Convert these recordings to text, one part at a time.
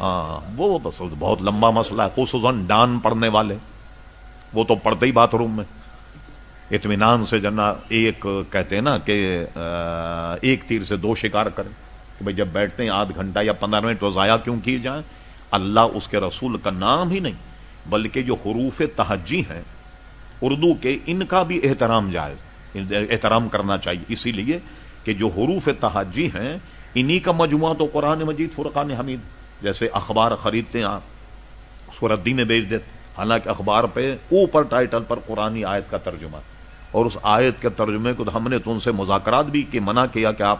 ہاں وہ بس بہت لمبا مسئلہ ہے، خصوصاً ڈان پڑھنے والے۔ وہ تو پڑھتے ہی باتھ روم میں۔ اطمینان سے جنا ایک کہتے ہیں نا کہ ایک تیر سے دو شکار کریں کہ بھائی جب بیٹھتے ہیں آدھ گھنٹہ یا پندرہ منٹ تو ضائع کیوں کی جائیں؟ اللہ اس کے رسول کا نام ہی نہیں، بلکہ جو حروف تہجی ہیں، اردو کے ان کا بھی احترام جائے، احترام کرنا چاہیے۔ اسی لیے کہ جو حروف تہجی ہیں، انہی کا مجموعہ تو قرآن مجید فرقان حمید۔ جیسے اخبار خریدتے ہیں آپ اس کو ردی میں بیچ دیتے حالانکہ اخبار پہ اوپر ٹائٹل پر قرآن آیت کا ترجمہ اور اس آیت کے ترجمے کو ہم نے تو ان سے مذاکرات بھی کہ منع کیا کہ آپ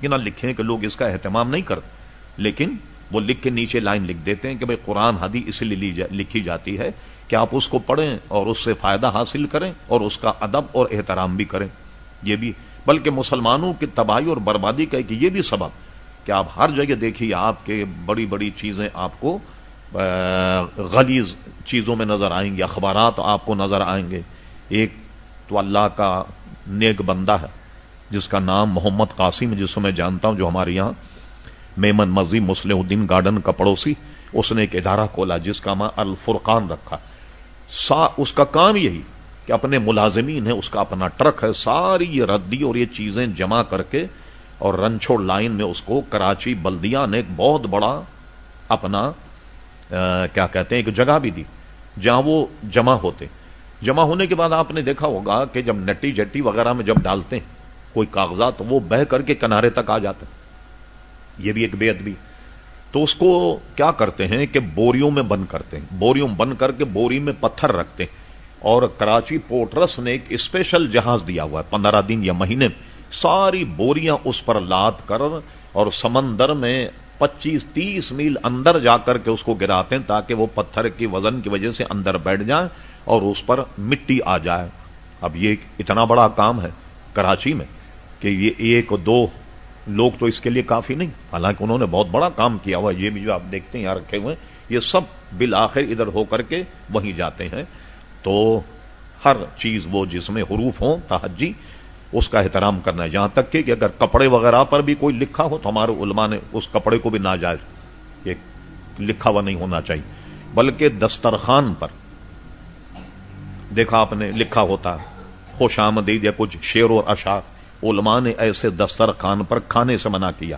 کہ نہ لکھیں کہ لوگ اس کا اہتمام نہیں کرتے۔ لیکن وہ لکھ کے نیچے لائن لکھ دیتے ہیں کہ بھائی قرآن حدی اس لیے لکھی جاتی ہے کہ آپ اس کو پڑھیں اور اس سے فائدہ حاصل کریں اور اس کا ادب اور احترام بھی کریں۔ یہ بھی، بلکہ مسلمانوں کی تباہی اور بربادی کا ایک یہ بھی سبب کہ آپ ہر جگہ دیکھیے آپ کے بڑی بڑی چیزیں آپ کو غلیز چیزوں میں نظر آئیں گے اخبارات آپ کو نظر آئیں گے۔ ایک تو اللہ کا نیک بندہ ہے، جس کا نام محمد قاسم، جس کو میں جانتا ہوں، جو ہمارے یہاں میمن مسجد مسلم الدین گارڈن کا پڑوسی، اس نے ایک ادارہ کھولا جس کا ماں الفرقان رکھا۔ سا، اس کا کام یہی کہ اپنے ملازمین ہے اس کا اپنا ٹرک ہے، ساری یہ ردی اور یہ چیزیں جمع کر کے اور رنچوڑ لائن میں اس کو کراچی بلدیا نے ایک بہت بڑا اپنا کیا کہتے ہیں، ایک جگہ بھی دی، جہاں وہ جمع ہوتے۔ جمع ہونے کے بعد آپ نے دیکھا ہوگا کہ جب نٹی جٹی وغیرہ میں جب ڈالتے ہیں، کوئی کاغذات وہ بہ کر کے کنارے تک آ جاتے یہ بھی ایک بے ادبی۔ تو اس کو کیا کرتے ہیں کہ بوریوں میں بند کرتے ہیں۔ بوریوں بند کر کے بوری میں پتھر رکھتے ہیں۔ اور کراچی پورٹرس نے ایک اسپیشل جہاز دیا ہوا ہے، پندرہ دن یا مہینے ساری بوریاں اس پر لاد کر اور سمندر میں پچیس تیس میل اندر جا کر کے اس کو گراتے ہیں تاکہ وہ پتھر کی وزن کی وجہ سے اندر بیٹھ جائیں اور اس پر مٹی آ جائے۔ اب یہ اتنا بڑا کام ہے کراچی میں کہ یہ ایک دو لوگ تو اس کے لیے کافی نہیں، حالانکہ انہوں نے بہت بڑا کام کیا ہوا، یہ بھی جو آپ دیکھتے ہیں، یہاں رکھے ہوئے یہ سب بالآخر ادھر ہو کر کے وہیں جاتے ہیں۔ تو ہر چیز وہ جس میں حروف ہوں، تحجی اس کا احترام کرنا ہے۔ جہاں تک کہ اگر کپڑے وغیرہ پر بھی کوئی لکھا ہو تو ہمارے علماء نے اس کپڑے کو بھی نہ جائے لکھا ہوا نہیں ہونا چاہیے۔ بلکہ دسترخوان پر دیکھا آپ نے لکھا ہوتا خوش آمدید یا کچھ شیر اور اشار علماء نے ایسے دسترخوان پر کھانے سے منع کیا۔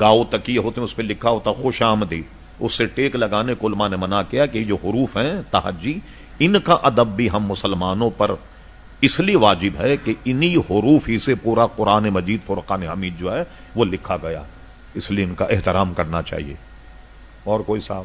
گاؤ تکیے ہوتے ہیں، اس پہ لکھا ہوتا خوش آمدید۔ اس سے ٹیک لگانے کو علماء نے منع کیا کہ جو حروف ہیں تحجی ان کا ادب بھی ہم مسلمانوں پر اس لیے واجب ہے کہ انہی حروف ہی سے پورا قرآن مجید فرقان حمید جو ہے وہ لکھا گیا۔ اس لیے ان کا احترام کرنا چاہیے۔ اور کوئی صاحب؟